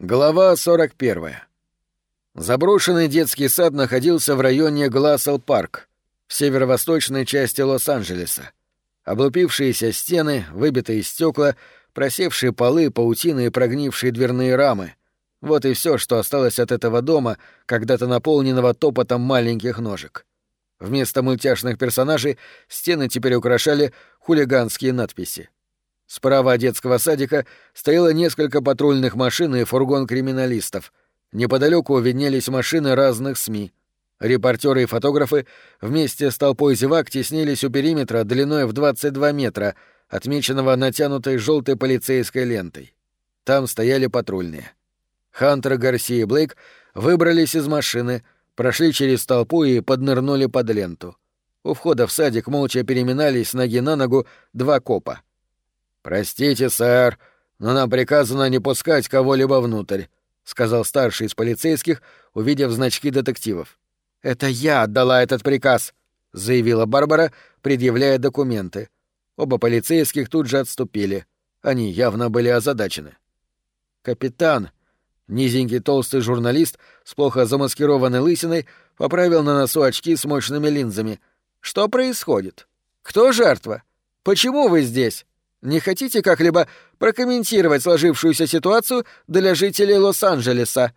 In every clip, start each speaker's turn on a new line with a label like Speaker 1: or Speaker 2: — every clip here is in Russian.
Speaker 1: Глава 41. Заброшенный детский сад находился в районе Глассел-парк, в северо-восточной части Лос-Анджелеса. Облупившиеся стены, выбитые стекла, просевшие полы, паутины и прогнившие дверные рамы. Вот и все, что осталось от этого дома, когда-то наполненного топотом маленьких ножек. Вместо мультяшных персонажей стены теперь украшали хулиганские надписи. Справа от детского садика стояло несколько патрульных машин и фургон криминалистов. Неподалеку виднелись машины разных СМИ. Репортеры и фотографы вместе с толпой зевак теснились у периметра длиной в 22 метра, отмеченного натянутой желтой полицейской лентой. Там стояли патрульные. Хантер, Гарси и Блейк выбрались из машины, прошли через толпу и поднырнули под ленту. У входа в садик молча переминались ноги на ногу два копа — «Простите, сэр, но нам приказано не пускать кого-либо внутрь», — сказал старший из полицейских, увидев значки детективов. «Это я отдала этот приказ», — заявила Барбара, предъявляя документы. Оба полицейских тут же отступили. Они явно были озадачены. «Капитан», низенький толстый журналист с плохо замаскированной лысиной, поправил на носу очки с мощными линзами. «Что происходит? Кто жертва? Почему вы здесь?» Не хотите как-либо прокомментировать сложившуюся ситуацию для жителей Лос-Анджелеса?»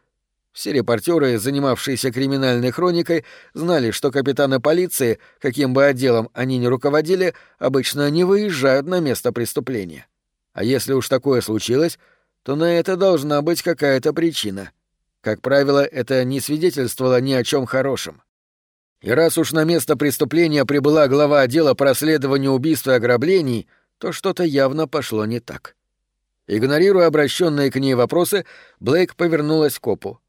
Speaker 1: Все репортеры, занимавшиеся криминальной хроникой, знали, что капитаны полиции, каким бы отделом они ни руководили, обычно не выезжают на место преступления. А если уж такое случилось, то на это должна быть какая-то причина. Как правило, это не свидетельствовало ни о чем хорошем. И раз уж на место преступления прибыла глава отдела по расследованию убийств и ограблений — то что-то явно пошло не так. Игнорируя обращенные к ней вопросы, Блейк повернулась к копу.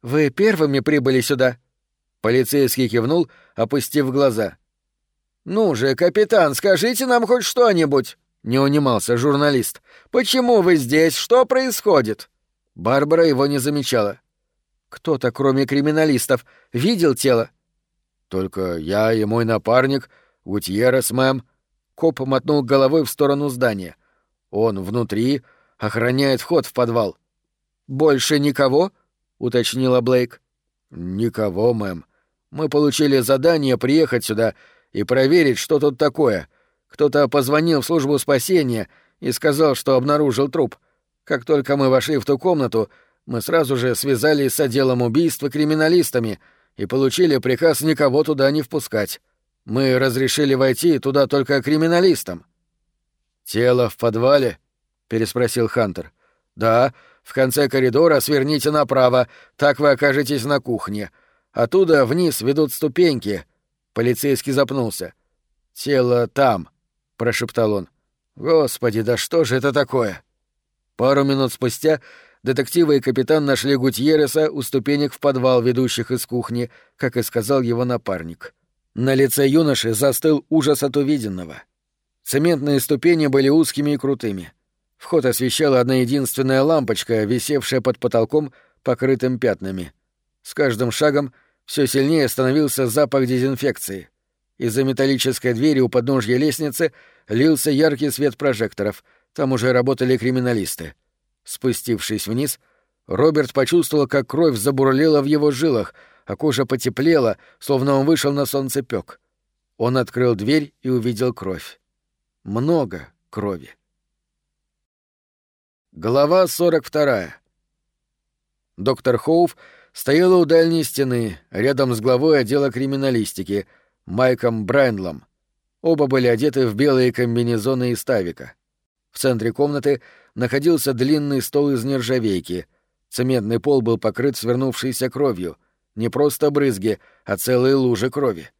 Speaker 1: «Вы первыми прибыли сюда?» Полицейский кивнул, опустив глаза. «Ну же, капитан, скажите нам хоть что-нибудь!» — не унимался журналист. «Почему вы здесь? Что происходит?» Барбара его не замечала. «Кто-то, кроме криминалистов, видел тело?» «Только я и мой напарник, Гутьеррес, мэм», Коп мотнул головой в сторону здания. «Он внутри, охраняет вход в подвал». «Больше никого?» — уточнила Блейк. «Никого, мэм. Мы получили задание приехать сюда и проверить, что тут такое. Кто-то позвонил в службу спасения и сказал, что обнаружил труп. Как только мы вошли в ту комнату, мы сразу же связались с отделом убийств и криминалистами и получили приказ никого туда не впускать. Мы разрешили войти туда только криминалистам. Тело в подвале? переспросил Хантер. Да, в конце коридора сверните направо, так вы окажетесь на кухне. Оттуда вниз ведут ступеньки. Полицейский запнулся. Тело там, прошептал он. Господи, да что же это такое? Пару минут спустя детективы и капитан нашли Гутьереса у ступенек в подвал, ведущих из кухни, как и сказал его напарник. На лице юноши застыл ужас от увиденного. Цементные ступени были узкими и крутыми. Вход освещала одна единственная лампочка, висевшая под потолком, покрытым пятнами. С каждым шагом все сильнее становился запах дезинфекции. Из-за металлической двери у подножья лестницы лился яркий свет прожекторов. Там уже работали криминалисты. Спустившись вниз, Роберт почувствовал, как кровь забурлила в его жилах — а кожа потеплела, словно он вышел на солнцепёк. Он открыл дверь и увидел кровь. Много крови. Глава 42. Доктор Хоув стояла у дальней стены, рядом с главой отдела криминалистики, Майком Брайнлом. Оба были одеты в белые комбинезоны из тавика. В центре комнаты находился длинный стол из нержавейки. Цементный пол был покрыт свернувшейся кровью — не просто брызги, а целые лужи крови.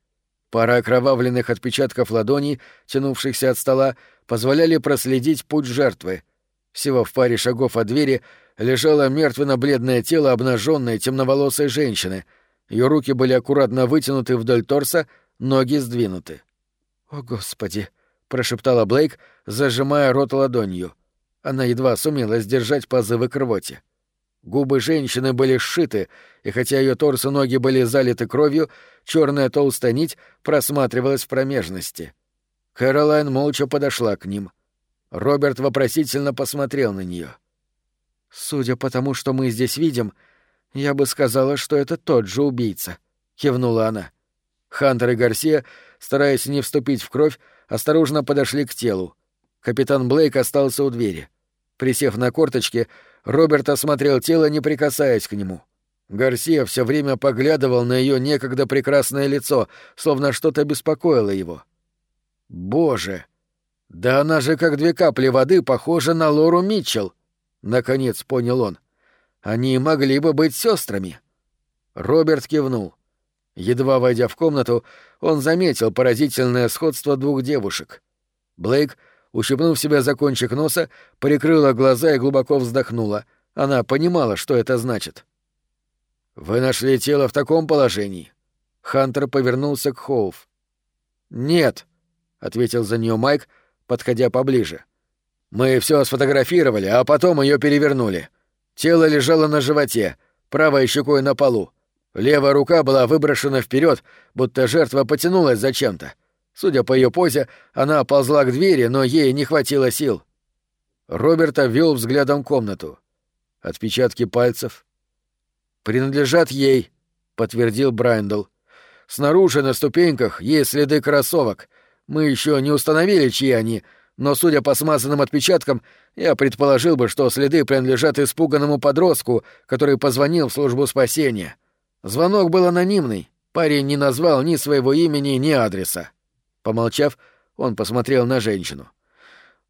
Speaker 1: Пара окровавленных отпечатков ладоней, тянувшихся от стола, позволяли проследить путь жертвы. Всего в паре шагов от двери лежало мертвенно-бледное тело обнаженной темноволосой женщины. Ее руки были аккуратно вытянуты вдоль торса, ноги сдвинуты. «О, Господи!» — прошептала Блейк, зажимая рот ладонью. Она едва сумела сдержать позывы к рвоте. Губы женщины были сшиты, и хотя ее торс и ноги были залиты кровью, черная толстая нить просматривалась в промежности. Кэролайн молча подошла к ним. Роберт вопросительно посмотрел на нее.
Speaker 2: «Судя по тому, что мы здесь видим, я бы сказала, что это тот же убийца», — кивнула она.
Speaker 1: Хантер и Гарсия, стараясь не вступить в кровь, осторожно подошли к телу. Капитан Блейк остался у двери. Присев на корточки, Роберт осмотрел тело, не прикасаясь к нему. Гарсия все время поглядывал на ее некогда прекрасное лицо, словно что-то беспокоило его. «Боже! Да она же как две капли воды похожа на Лору Митчелл!» — наконец понял он. «Они могли бы быть сестрами. Роберт кивнул. Едва войдя в комнату, он заметил поразительное сходство двух девушек. Блейк, ущипнув себя за кончик носа, прикрыла глаза и глубоко вздохнула. Она понимала, что это значит. «Вы нашли тело в таком положении?» Хантер повернулся к Хоуф. «Нет», — ответил за нее Майк, подходя поближе. «Мы все сфотографировали, а потом ее перевернули. Тело лежало на животе, правой щекой на полу. Левая рука была выброшена вперед, будто жертва потянулась зачем-то. Судя по ее позе, она ползла к двери, но ей не хватило сил. Роберт обвел взглядом комнату. Отпечатки пальцев. «Принадлежат ей», — подтвердил Брайндл. «Снаружи на ступеньках есть следы кроссовок. Мы еще не установили, чьи они, но, судя по смазанным отпечаткам, я предположил бы, что следы принадлежат испуганному подростку, который позвонил в службу спасения. Звонок был анонимный. Парень не назвал ни своего имени, ни адреса. Помолчав, он посмотрел на женщину.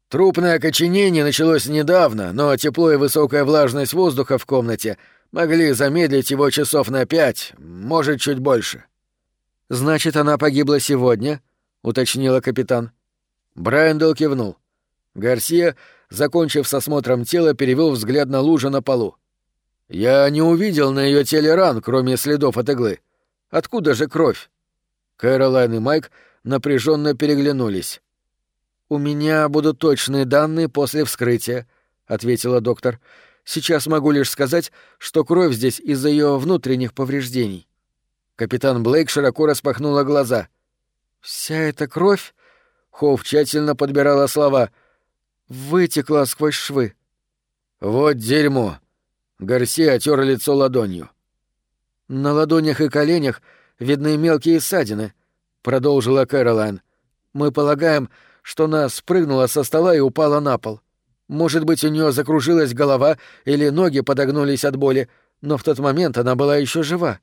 Speaker 1: Трупное окоченение началось недавно, но тепло и высокая влажность воздуха в комнате могли замедлить его часов на пять, может, чуть больше.
Speaker 2: «Значит, она погибла сегодня?» — уточнила капитан.
Speaker 1: Брайандл кивнул. Гарсия, закончив с осмотром тела, перевел взгляд на лужу на полу. Я не увидел на ее теле ран, кроме следов от иглы. Откуда же кровь? Кэролайн и Майк напряженно переглянулись.
Speaker 2: У меня будут точные данные после вскрытия, ответила доктор. Сейчас могу лишь сказать, что кровь здесь из-за ее внутренних повреждений.
Speaker 1: Капитан Блейк широко распахнула глаза.
Speaker 2: Вся эта кровь, Хоув тщательно подбирала слова, вытекла сквозь швы.
Speaker 1: Вот дерьмо, Гарсия отер лицо ладонью.
Speaker 2: «На ладонях и коленях видны мелкие ссадины», — продолжила Кэролайн. «Мы полагаем, что она спрыгнула со стола и упала на пол. Может быть, у нее закружилась голова или ноги подогнулись от боли, но в тот момент она была еще жива.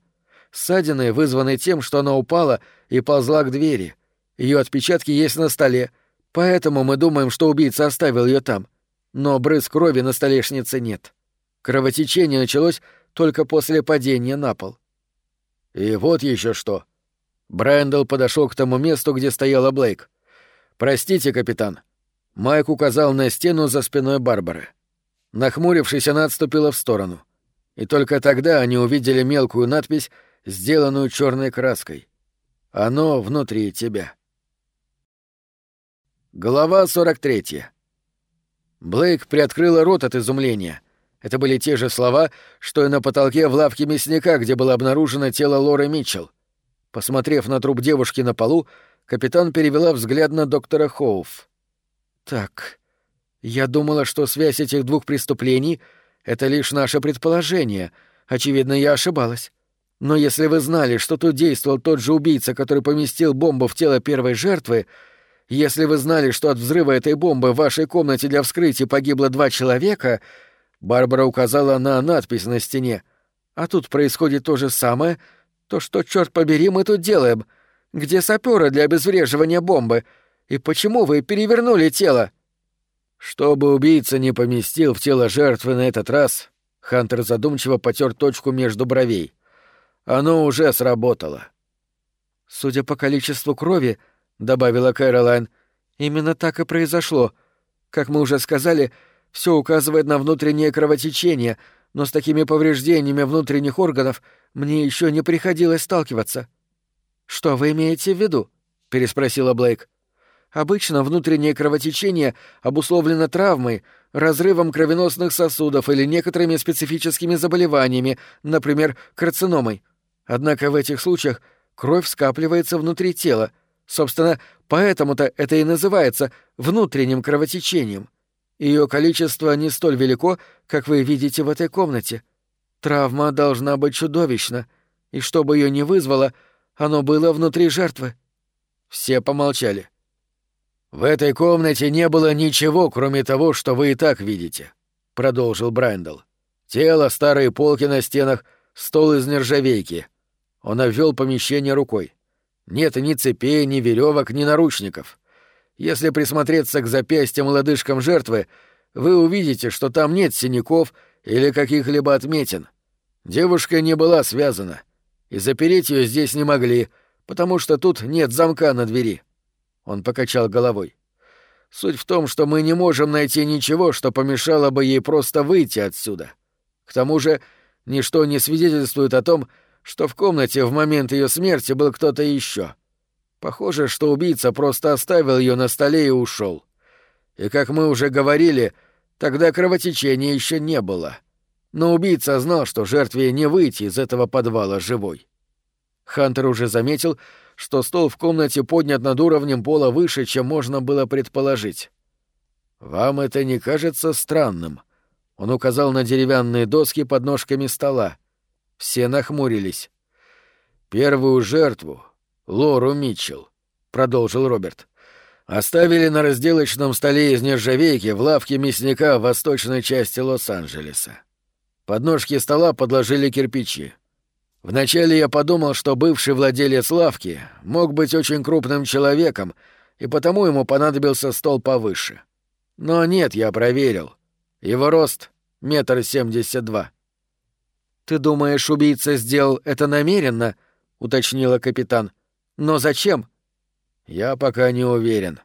Speaker 2: Ссадины вызваны тем, что она упала и ползла к двери. Ее отпечатки есть на столе, поэтому мы думаем, что убийца оставил ее там. Но брызг крови на столешнице нет». Кровотечение началось только после падения на пол.
Speaker 1: И вот еще что. Брэндл подошел к тому месту, где стояла Блейк. «Простите, капитан». Майк указал на стену за спиной Барбары. Нахмурившись, она отступила в сторону. И только тогда они увидели мелкую надпись, сделанную черной краской. «Оно внутри тебя». Глава 43. Блейк приоткрыла рот от изумления — это были те же слова, что и на потолке в лавке мясника, где было обнаружено тело Лоры Митчелл. Посмотрев на труп девушки на полу, капитан перевела взгляд на доктора Хоуф. «Так, я думала, что связь этих двух преступлений — это лишь наше предположение. Очевидно, я ошибалась. Но если вы знали, что тут действовал тот же убийца, который поместил бомбу в тело первой жертвы, если вы знали, что от взрыва этой бомбы в вашей комнате для вскрытия погибло два человека, Барбара указала на надпись на стене. А тут происходит то же самое. То, что, черт побери, мы тут делаем. Где саперы для обезвреживания бомбы? И почему вы перевернули тело? Чтобы убийца не поместил в тело жертвы на этот раз, Хантер задумчиво потер точку между бровей. Оно уже сработало. Судя по количеству крови, добавила Кэролайн, именно так и произошло. Как мы уже сказали, — все указывает на внутреннее кровотечение, но с такими повреждениями внутренних органов мне еще не приходилось сталкиваться. Что вы имеете в виду? переспросила Блейк. Обычно внутреннее кровотечение обусловлено травмой, разрывом кровеносных сосудов или некоторыми специфическими заболеваниями, например, карциномой. Однако в этих случаях кровь скапливается внутри тела. Собственно, поэтому-то это и называется внутренним кровотечением.
Speaker 2: Ее количество не столь велико, как вы видите в этой комнате. Травма должна быть чудовищна, и чтобы ее не вызвало, оно было внутри жертвы.
Speaker 1: Все помолчали. В этой комнате не было ничего, кроме того, что вы и так видите, продолжил Брайндл. Тело, старые полки на стенах, стол из нержавейки. Он обвел помещение рукой. Нет ни цепей, ни веревок, ни наручников. Если присмотреться к запястьям и лодыжкам жертвы, вы увидите, что там нет синяков или каких-либо отметин. Девушка не была связана, и запереть ее здесь не могли, потому что тут нет замка на двери. Он покачал головой. Суть в том, что мы не можем найти ничего, что помешало бы ей просто выйти отсюда. К тому же, ничто не свидетельствует о том, что в комнате в момент ее смерти был кто-то еще. Похоже, что убийца просто оставил ее на столе и ушел. И как мы уже говорили, тогда кровотечения еще не было. Но убийца знал, что жертве не выйти из этого подвала живой. Хантер уже заметил, что стол в комнате поднят над уровнем пола выше, чем можно было предположить. «Вам это не кажется странным?» Он указал на деревянные доски под ножками стола. Все нахмурились. Первую жертву Лору Митчелл, продолжил Роберт. Оставили на разделочном столе из нержавейки в лавке мясника в восточной части Лос-Анджелеса. Под ножки стола подложили кирпичи. Вначале я подумал, что бывший владелец лавки мог быть очень крупным человеком, и потому ему понадобился стол повыше. Но нет, я проверил. Его рост — метр семьдесят два.
Speaker 2: «Ты думаешь, убийца сделал это намеренно?» — уточнила капитан. Но зачем?
Speaker 1: Я пока не уверен.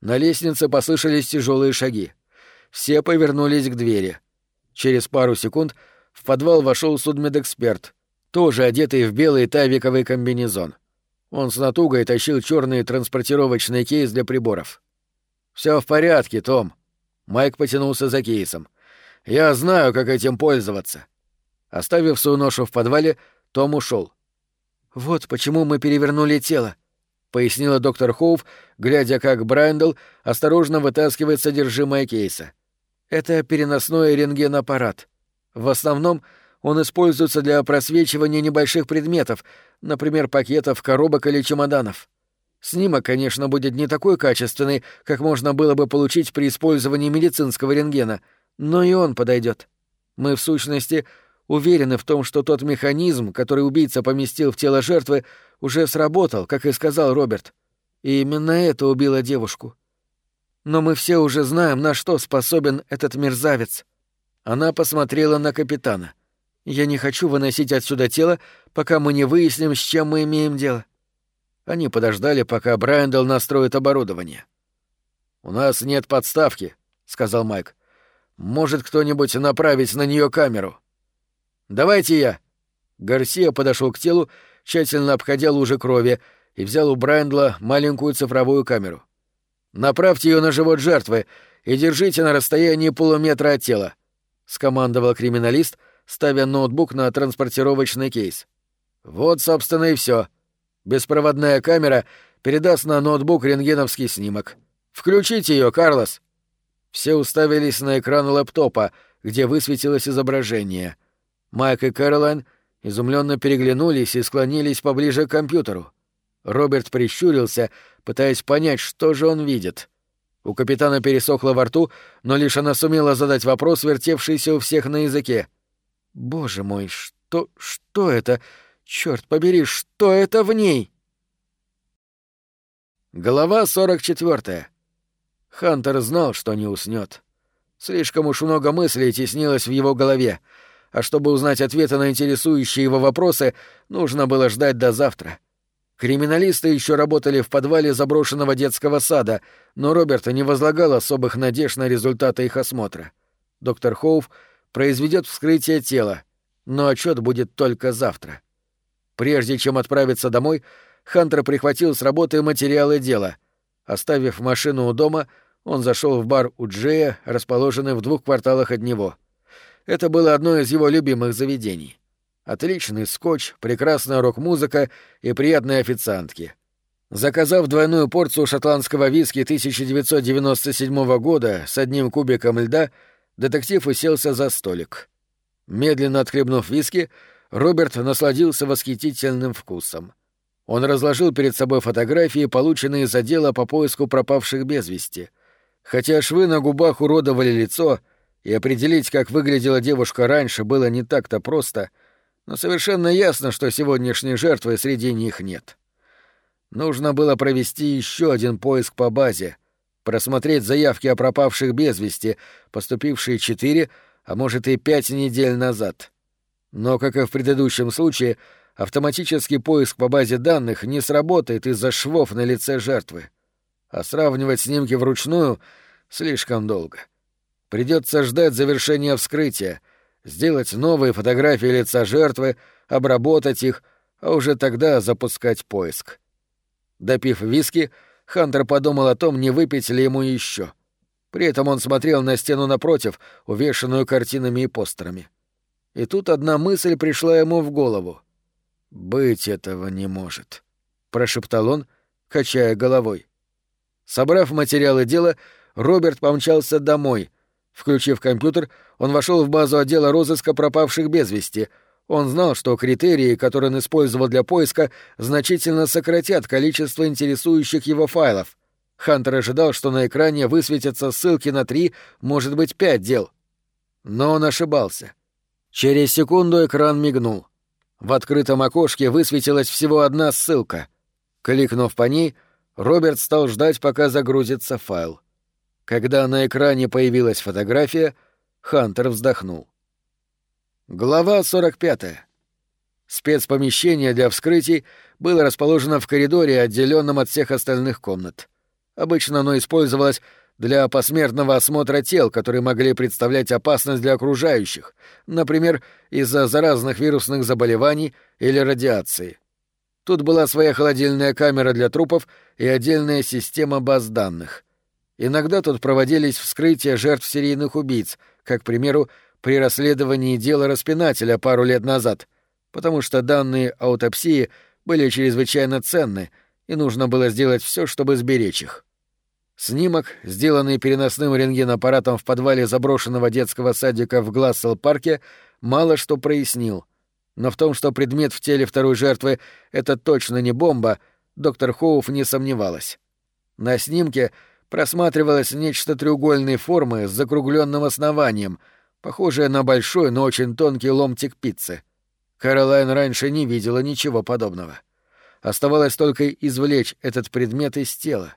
Speaker 1: На лестнице послышались тяжелые шаги. Все повернулись к двери. Через пару секунд в подвал вошел судмедэксперт, тоже одетый в белый тавиковый комбинезон. Он с натугой тащил черный транспортировочный кейс для приборов. Все в порядке, Том. Майк потянулся за кейсом. Я знаю, как этим пользоваться. Оставив свою ношу в подвале, Том ушел.
Speaker 2: «Вот почему мы перевернули тело», — пояснила доктор Хоув, глядя, как Брайндл осторожно вытаскивает содержимое кейса. «Это переносной рентгенаппарат. В основном он используется для просвечивания небольших предметов, например, пакетов, коробок или чемоданов. Снимок, конечно, будет не такой качественный, как можно было бы получить при использовании медицинского рентгена, но и он подойдет. Мы, в сущности, уверены в том, что тот механизм, который убийца поместил в тело жертвы, уже сработал, как и сказал Роберт. И именно это убило девушку. Но мы все уже знаем, на что способен этот мерзавец. Она посмотрела на капитана. Я не хочу выносить отсюда тело, пока мы не выясним, с чем мы имеем дело. Они подождали, пока Брайандл настроит оборудование. «У нас нет подставки», — сказал Майк. «Может кто-нибудь направить на нее камеру?» «Давайте я». Гарсия подошел к телу, тщательно обходя лужи крови, и взял у Брайндла маленькую цифровую камеру. «Направьте ее на живот жертвы и держите на расстоянии полуметра от тела», — скомандовал криминалист, ставя ноутбук на транспортировочный кейс. «Вот, собственно, и все. Беспроводная камера передаст на ноутбук рентгеновский снимок. Включите ее, Карлос». Все уставились на экран лэптопа, где высветилось изображение — Майк и Кэролайн изумленно переглянулись и склонились поближе к компьютеру. Роберт прищурился, пытаясь понять, что же он видит. У капитана пересохло во рту, но лишь она сумела задать вопрос, вертевшийся у всех на языке. «Боже мой, что... что это? Черт побери, что это в ней?» Глава 44. Хантер знал, что не уснет. Слишком уж много мыслей теснилось в его голове — а чтобы узнать ответы на интересующие его вопросы, нужно было ждать до завтра. Криминалисты еще работали в подвале заброшенного детского сада, но Роберт не возлагал особых надежд на результаты их осмотра. Доктор Хоув произведет вскрытие тела, но отчет будет только завтра. Прежде чем отправиться домой, Хантер прихватил с работы материалы дела. Оставив машину у дома, он зашел в бар у Джея, расположенный в двух кварталах от него — это было одно из его любимых заведений. Отличный скотч, прекрасная рок-музыка и приятные официантки.
Speaker 1: Заказав двойную порцию шотландского виски 1997 года с одним кубиком льда, детектив уселся за столик. Медленно отхлебнув виски, Роберт насладился восхитительным вкусом. Он разложил перед собой фотографии, полученные из отдела по поиску пропавших без вести. Хотя швы на губах уродовали лицо, и определить, как выглядела девушка раньше, было не так-то просто, но совершенно ясно, что сегодняшней жертвы среди них нет. Нужно было провести еще один поиск по базе, просмотреть заявки о пропавших без вести, поступившие четыре, а может и пять недель назад. Но, как и в предыдущем случае, автоматический поиск по базе данных не сработает из-за швов на лице жертвы. А сравнивать снимки вручную слишком долго. Придется ждать завершения вскрытия, сделать новые фотографии лица жертвы, обработать их, а уже тогда запускать поиск. Допив виски, Хантер подумал о том, не выпить ли ему еще. При этом он смотрел на стену напротив, увешанную картинами и постерами. И тут одна мысль пришла ему в голову. «Быть этого не может», — прошептал он, качая головой. Собрав материалы дела, Роберт помчался домой. Включив компьютер, он вошел в базу отдела розыска пропавших без вести — он знал, что критерии, которые он использовал для поиска, значительно сократят количество интересующих его файлов. Хантер ожидал, что на экране высветятся ссылки на три, может быть, пять дел. Но он ошибался. Через секунду экран мигнул. В открытом окошке высветилась всего одна ссылка. Кликнув по ней, Роберт стал ждать, пока загрузится файл. Когда на экране появилась фотография, Хантер вздохнул. Глава 45. Спецпомещение для вскрытий было расположено в коридоре, отделенном от всех остальных комнат. Обычно оно использовалось для посмертного осмотра тел, которые могли представлять опасность для окружающих, например, из-за заразных вирусных заболеваний или радиации. Тут была своя холодильная камера для трупов и отдельная система баз данных. Иногда тут проводились вскрытия жертв серийных убийц, как, к примеру, при расследовании дела распинателя пару лет назад, потому что данные аутопсии были чрезвычайно ценны, и нужно было сделать все, чтобы сберечь их. Снимок, сделанный переносным рентгенаппаратом в подвале заброшенного детского садика в Глассел-парке, мало что прояснил. Но в том, что предмет в теле второй жертвы — это точно не бомба, доктор Хоуф не сомневалась. На снимке просматривалось нечто треугольной формы с закругленным основанием — похожее на большой, но очень тонкий ломтик пиццы. Каролайн раньше не видела ничего подобного. Оставалось только извлечь этот предмет из тела.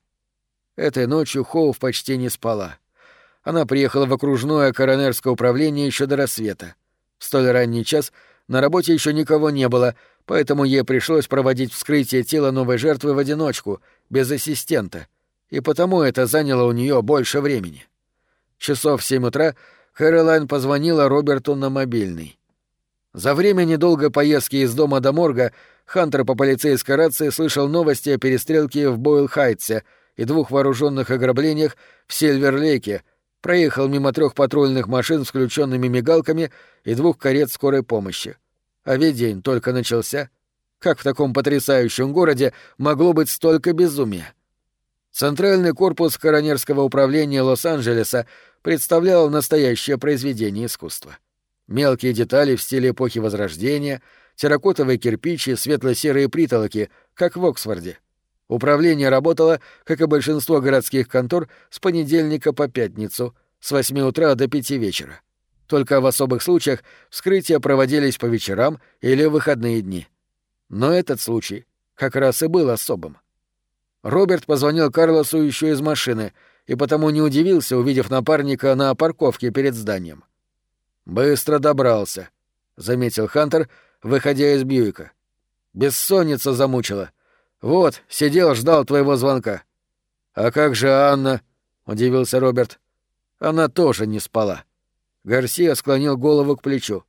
Speaker 1: Этой ночью Хоув почти не спала. Она приехала в окружное коронерское управление еще до рассвета. В столь ранний час на работе еще никого не было, поэтому ей пришлось проводить вскрытие тела новой жертвы в одиночку, без ассистента, и потому это заняло у нее больше времени. Часов в семь утра Кэролайн позвонила Роберту на мобильный. За время недолгой поездки из дома до морга Хантер по полицейской рации слышал новости о перестрелке в Бойл-Хайтсе и двух вооруженных ограблениях в Сильвер-Лейке, проехал мимо трех патрульных машин с включенными мигалками и двух карет скорой помощи. А ведь день только начался. Как в таком потрясающем городе могло быть столько безумия? Центральный корпус коронерского управления Лос-Анджелеса представлял настоящее произведение искусства. Мелкие детали в стиле эпохи Возрождения, терракотовые кирпичи, светло-серые притолоки, как в Оксфорде. Управление работало, как и большинство городских контор, с понедельника по пятницу, с 8 утра до 5 вечера. Только в особых случаях вскрытия проводились по вечерам или выходные дни. Но этот случай как раз и был особым. Роберт позвонил Карлосу еще из машины и потому не удивился, увидев напарника на парковке перед зданием. «Быстро добрался», — заметил Хантер, выходя из Бьюика. «Бессонница замучила. Вот, сидел, ждал твоего звонка». «А как же Анна?» — удивился Роберт. «Она тоже не спала». Гарсия склонил голову к плечу.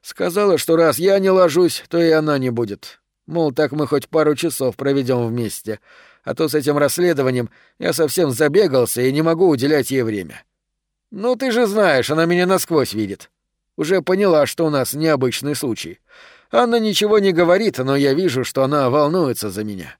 Speaker 1: «Сказала, что раз я не ложусь, то и она не будет. Мол, так мы хоть пару часов проведем вместе а то с этим расследованием я совсем забегался и не могу уделять ей время. Ну, ты же знаешь, она меня насквозь видит. Уже поняла, что у нас необычный случай. Анна ничего не говорит, но я вижу, что она волнуется за меня.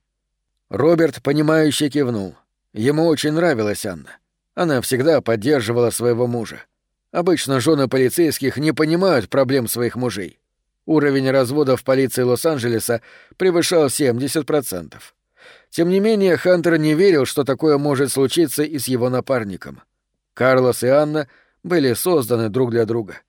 Speaker 1: Роберт, понимающе кивнул. Ему очень нравилась Анна. Она всегда поддерживала своего мужа. Обычно жены полицейских не понимают проблем своих мужей. Уровень развода в полиции Лос-Анджелеса превышал 70%. Тем не менее, Хантер не верил, что такое может случиться и с его напарником. Карлос и Анна были созданы друг для друга.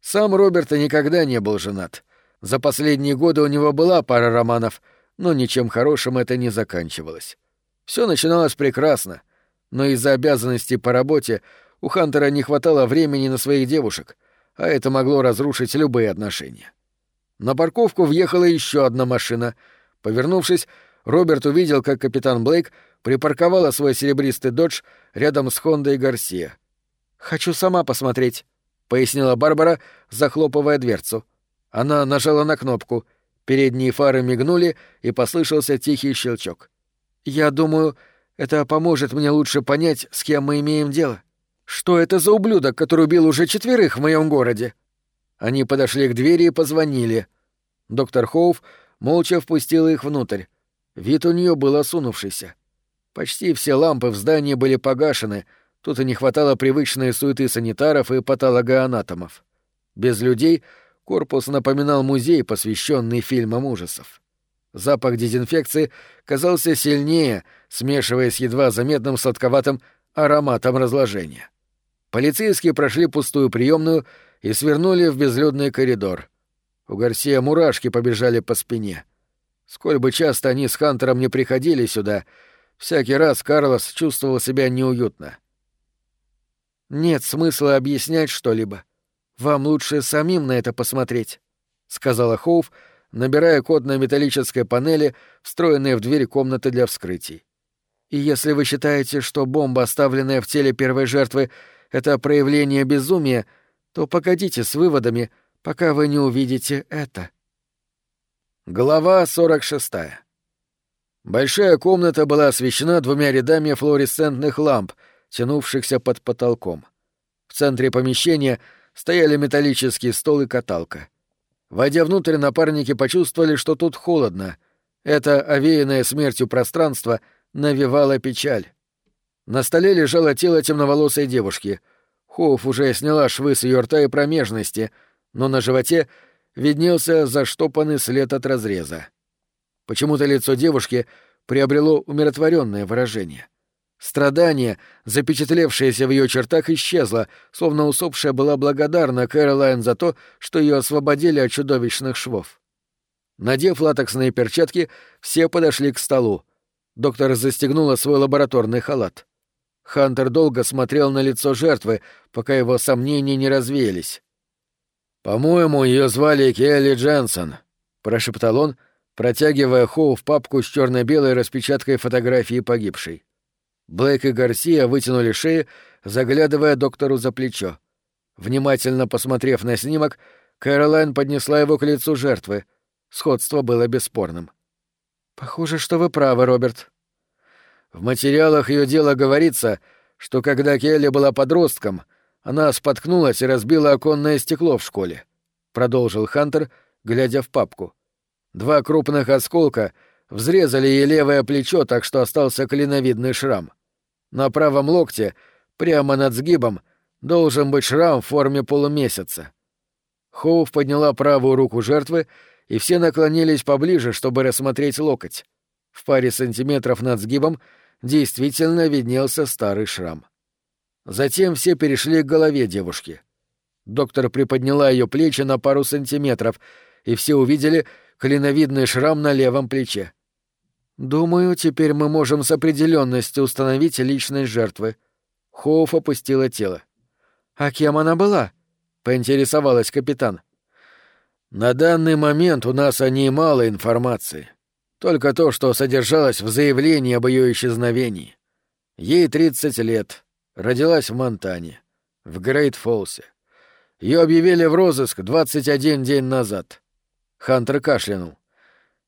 Speaker 1: Сам Роберт никогда не был женат. За последние годы у него была пара романов, но ничем хорошим это не заканчивалось. Все начиналось прекрасно, но из-за обязанностей по работе у Хантера не хватало времени на своих девушек, а это могло разрушить любые отношения. На парковку въехала еще одна машина. Повернувшись, Роберт увидел, как капитан Блейк припарковала свой серебристый додж рядом с Хондой Гарсия. «Хочу сама посмотреть», — пояснила Барбара, захлопывая дверцу. Она нажала на кнопку. Передние фары мигнули, и послышался тихий щелчок. «Я думаю, это поможет мне лучше понять, с кем мы имеем дело. Что это за ублюдок, который убил уже четверых в моем городе?» Они подошли к двери и позвонили. Доктор Хоуф молча впустил их внутрь. Вид у нее был осунувшийся. Почти все лампы в здании были погашены, тут и не хватало привычной суеты санитаров и патологоанатомов. Без людей — Корпус напоминал музей, посвященный фильмам ужасов. Запах дезинфекции казался сильнее, смешиваясь едва заметным сладковатым ароматом разложения. Полицейские прошли пустую приемную и свернули в безлюдный коридор. У Гарсия мурашки побежали по спине. Сколь бы часто они с Хантером не приходили сюда, всякий раз Карлос чувствовал себя неуютно. Нет смысла объяснять что-либо. Вам лучше самим на это посмотреть, сказала Хоув, набирая код на металлической панели, встроенной в дверь комнаты для вскрытий. И если вы считаете, что бомба, оставленная в теле первой жертвы, это проявление безумия, то погодите с выводами, пока вы не увидите это. Глава 46. Большая комната была освещена двумя рядами флуоресцентных ламп, тянувшихся под потолком. В центре помещения — стояли металлический стол и каталка. Войдя внутрь, напарники почувствовали, что тут холодно. Это овеянное смертью пространство навевало печаль. На столе лежало тело темноволосой девушки. Хоуф уже сняла швы с ее рта и промежности, но на животе виднелся заштопанный след от разреза. Почему-то лицо девушки приобрело умиротворенное выражение. Страдание, запечатлевшееся в ее чертах, исчезло, словно усопшая была благодарна Кэролайн за то, что ее освободили от чудовищных швов. Надев латексные перчатки, все подошли к столу. Доктор застегнула свой лабораторный халат. Хантер долго смотрел на лицо жертвы, пока его сомнения не развеялись. «По-моему, ее звали Келли Дженсон», — прошептал он, протягивая Хоу в папку с черно белой распечаткой фотографии погибшей. Блэк и Гарсия вытянули шеи, заглядывая доктору за плечо. Внимательно посмотрев на снимок, Кэролайн поднесла его к лицу жертвы. Сходство было бесспорным. «Похоже, что вы правы, Роберт». В материалах ее дела говорится, что когда Келли была подростком, она споткнулась и разбила оконное стекло в школе. Продолжил Хантер, глядя в папку. Два крупных осколка взрезали ей левое плечо, так что остался клиновидный шрам. На правом локте, прямо над сгибом, должен быть шрам в форме полумесяца. Хоув подняла правую руку жертвы, и все наклонились поближе, чтобы рассмотреть локоть. В паре сантиметров над сгибом действительно виднелся старый шрам. Затем все перешли к голове девушки. Доктор приподняла ее плечи на пару сантиметров, и все увидели клиновидный шрам на левом плече. «Думаю, теперь мы можем с определенностью установить личность жертвы». Хоуф опустила тело. «А кем она была?» — поинтересовалась капитан. «На данный момент у нас о ней мало информации. Только то, что содержалось в заявлении об ее исчезновении. Ей 30 лет, родилась в Монтане, в Грейт-Фолсе. Ее объявили в розыск 21 день назад». Хантер кашлянул.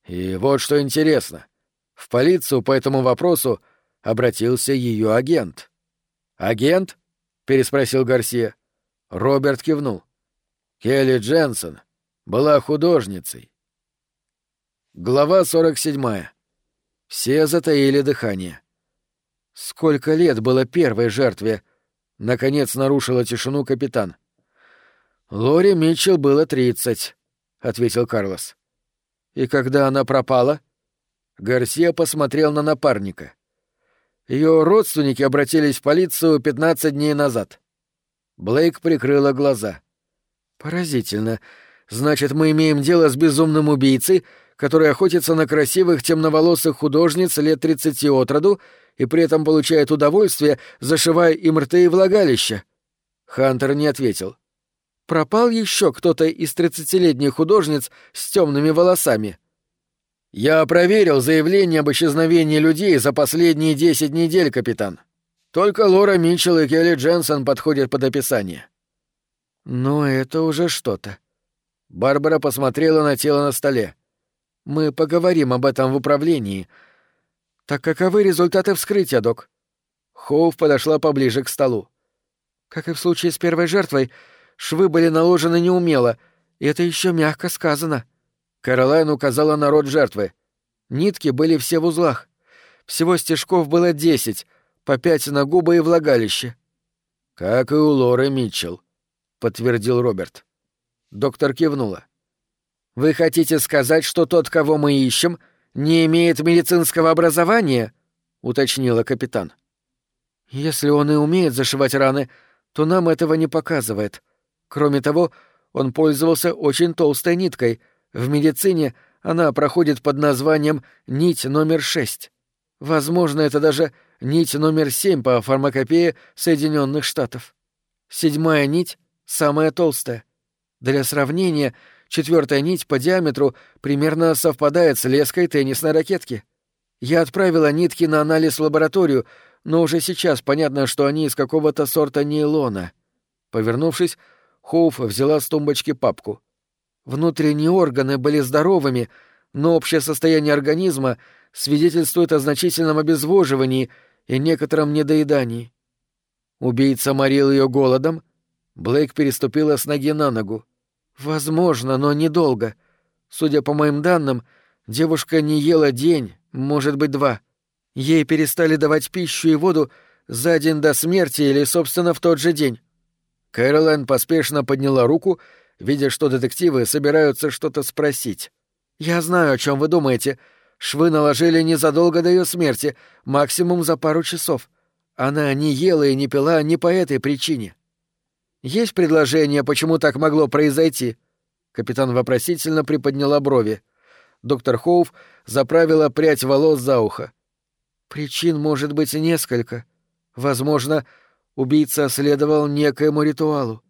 Speaker 1: «И вот что интересно. В полицию по этому вопросу обратился ее агент. «Агент?» — переспросил Гарсия. Роберт кивнул. Келли Дженсон была художницей. Глава 47. Все затаили дыхание. «Сколько лет было первой жертве?» — наконец нарушила тишину капитан. «Лори Митчелл было тридцать», — ответил Карлос. «И когда она пропала?» Гарсия посмотрел на напарника. Ее родственники обратились в полицию пятнадцать дней назад. Блейк прикрыла глаза. «Поразительно. Значит, мы имеем дело с безумным убийцей, который охотится на красивых темноволосых художниц лет тридцати от роду и при этом получает удовольствие, зашивая им рты и влагалища». Хантер не ответил. «Пропал еще кто-то из тридцатилетних художниц с темными волосами?» «Я проверил заявление об исчезновении людей за последние десять недель, капитан. Только Лора Митчелл и Келли Дженсон подходят под описание». «Ну, это уже что-то». Барбара посмотрела на тело на столе. «Мы поговорим об этом в управлении. Так каковы результаты вскрытия, док?» Хоув подошла поближе к столу. Как и в случае с первой жертвой, швы были наложены неумело, и это еще мягко сказано. Каролайн указала на рот жертвы. Нитки были все в узлах. Всего стежков было десять, по пять на губы и влагалище. «Как и у Лоры Митчелл», — подтвердил Роберт. Доктор кивнула. «Вы хотите сказать, что тот, кого мы ищем, не имеет медицинского образования?» — уточнила капитан. «Если он и умеет зашивать раны, то нам этого не показывает. Кроме того, он пользовался очень толстой ниткой — в медицине она проходит под названием «нить номер шесть». Возможно, это даже нить номер семь по фармакопее Соединенных Штатов. Седьмая нить — самая толстая. Для сравнения, четвертая нить по диаметру примерно совпадает с леской теннисной ракетки. Я отправила нитки на анализ в лабораторию, но уже сейчас понятно, что они из какого-то сорта нейлона. Повернувшись, Хоуф взяла с тумбочки папку. Внутренние органы были здоровыми, но общее состояние организма свидетельствует о значительном обезвоживании и некотором недоедании. Убийца морил ее голодом. Блейк переступила с ноги на ногу. Возможно, но недолго. Судя по моим данным, девушка не ела день, может быть, два. Ей перестали давать пищу и воду за день до смерти или, собственно, в тот же день. Кэролайн поспешно подняла руку видя, что детективы собираются что-то спросить. «Я знаю, о чем вы думаете. Швы наложили незадолго до ее смерти, максимум за пару часов. Она не ела и не пила не по этой причине». «Есть предложение, почему так могло произойти?» Капитан вопросительно приподняла брови. Доктор Хоув заправила прядь волос за ухо. «Причин может быть несколько. Возможно, убийца следовал некоему ритуалу.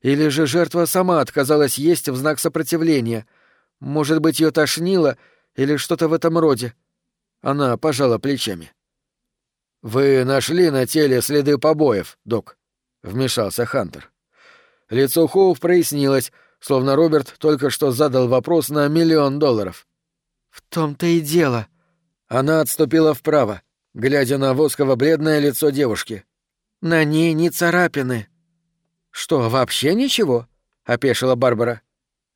Speaker 1: Или же жертва сама отказалась есть в знак сопротивления. Может быть, ее тошнило или что-то в этом роде. Она пожала плечами. «Вы нашли на теле следы побоев, док», — вмешался Хантер. Лицо Хоув прояснилось, словно Роберт только что задал вопрос на миллион долларов. «В том-то и дело». Она отступила вправо, глядя на восково-бледное лицо девушки. «На ней не царапины». «Что, вообще ничего?» — опешила Барбара.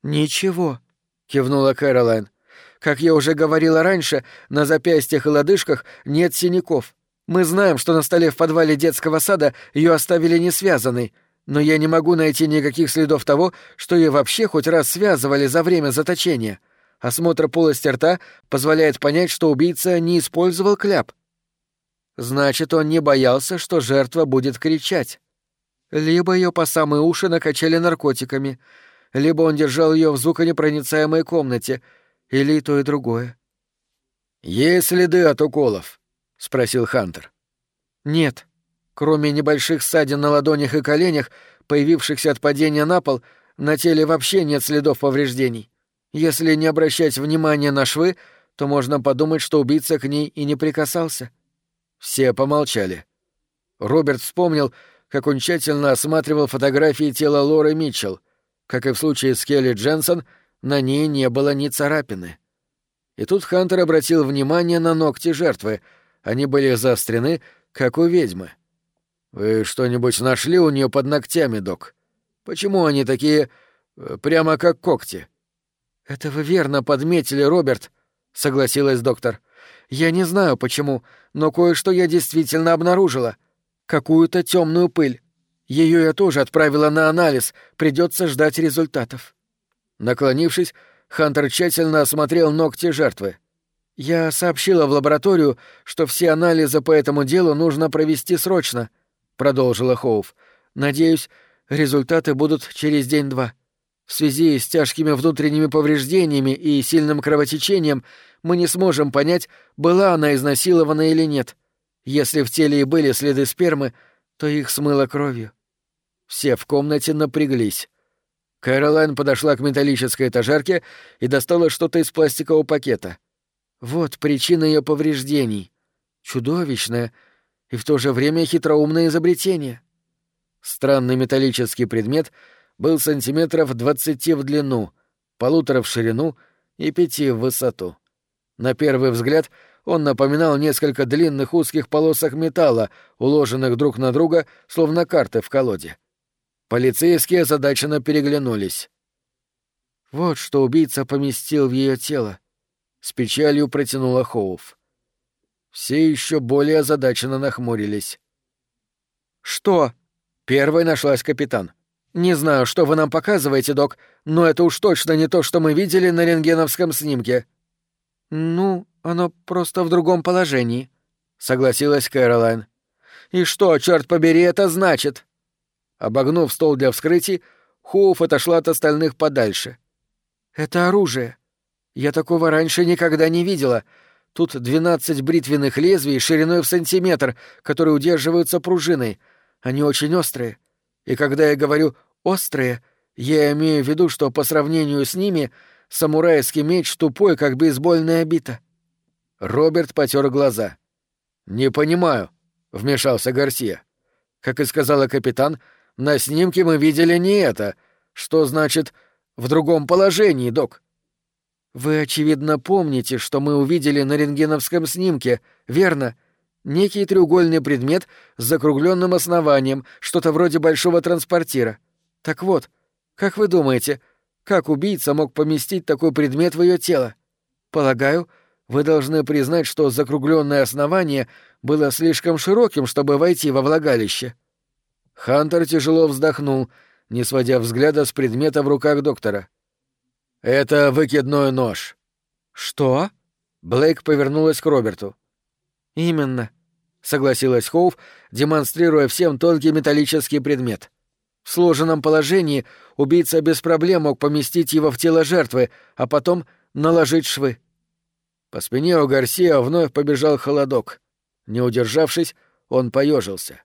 Speaker 1: «Ничего», — кивнула Кэролайн. «Как я уже говорила раньше, на запястьях и лодыжках нет синяков. Мы знаем, что на столе в подвале детского сада ее оставили не связанной, но я не могу найти никаких следов того, что ее вообще хоть раз связывали за время заточения. Осмотр полости рта позволяет понять, что убийца не использовал кляп. Значит, он не боялся, что жертва будет кричать. Либо ее по самые уши накачали наркотиками, либо он держал ее в звуконепроницаемой комнате, или то и другое. «Есть следы от уколов?» — спросил Хантер. «Нет. Кроме небольших ссадин на ладонях и коленях, появившихся от падения на пол, на теле вообще нет следов повреждений. Если не обращать внимания на швы, то можно подумать, что убийца к ней и не прикасался». Все помолчали. Роберт вспомнил, как он тщательно осматривал фотографии тела Лоры Митчелл. Как и в случае с Келли Дженсон, на ней не было ни царапины. И тут Хантер обратил внимание на ногти жертвы. Они были заострены, как у ведьмы. «Вы что-нибудь нашли у нее под ногтями, док? Почему они такие... Э, прямо как когти?» «Это вы верно подметили, Роберт», — согласилась доктор.
Speaker 2: Я не знаю почему, но кое-что я действительно обнаружила. Какую-то темную пыль. Ее я тоже отправила на анализ, придется ждать результатов. Наклонившись, Хантер тщательно осмотрел ногти жертвы. Я сообщила в лабораторию, что все анализы по этому делу нужно провести срочно, продолжила Хоув. Надеюсь, результаты будут через день-два. В связи с тяжкими внутренними повреждениями и сильным кровотечением мы не сможем понять, была она изнасилована или нет. Если в теле и были следы спермы, то их смыло кровью. Все в комнате напряглись. Кэролайн подошла к металлической этажерке и достала что-то из пластикового пакета. Вот причина ее повреждений. Чудовищное и в то же время хитроумное изобретение. Странный металлический предмет был сантиметров двадцати в длину, полутора в ширину и пяти в высоту. На первый взгляд он напоминал несколько длинных узких полосок металла, уложенных друг на друга, словно карты в колоде. Полицейские озадаченно переглянулись. Вот что убийца поместил в ее тело. С печалью протянула Хоуф. Все еще более озадаченно нахмурились. «Что?» — первой нашлась капитан. «Не знаю, что вы нам показываете, док, но это уж точно не то, что мы видели на рентгеновском снимке». «Ну, оно просто в другом положении», — согласилась Кэролайн. «И что, черт побери, это значит?» Обогнув стол для вскрытий, Хоуф отошла от остальных подальше. «Это оружие. Я такого раньше никогда не видела. Тут двенадцать бритвенных лезвий шириной в сантиметр, которые удерживаются пружиной. Они очень острые. И когда я говорю «острые», я имею в виду, что по сравнению с ними самурайский меч тупой, как бейсбольная бита. Роберт потер глаза. «Не понимаю», — вмешался Гарсия. «Как и сказала капитан, на снимке мы видели не это. Что значит «в другом положении», док?» «Вы, очевидно, помните, что мы увидели на рентгеновском снимке, верно?» Некий треугольный предмет с закругленным основанием, что-то вроде большого транспортира. Так вот, как вы думаете, как убийца мог поместить такой предмет в ее тело? Полагаю, вы должны признать, что закругленное основание было слишком широким, чтобы войти во влагалище. Хантер тяжело вздохнул, не сводя взгляда с предмета в руках доктора. «Это выкидной нож». «Что?» Блейк повернулась к Роберту. «Именно согласилась Хоув, демонстрируя всем тонкий металлический предмет. В сложенном положении убийца без проблем мог поместить его в тело жертвы, а потом наложить швы. По спине у Гарсия вновь побежал холодок. Не удержавшись, он поежился.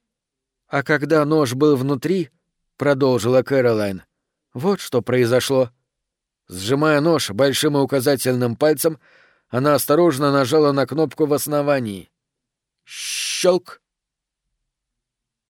Speaker 2: А когда нож был внутри, продолжила Кэролайн, вот что произошло. Сжимая нож большим и указательным пальцем, она осторожно нажала на кнопку в основании. Щелк!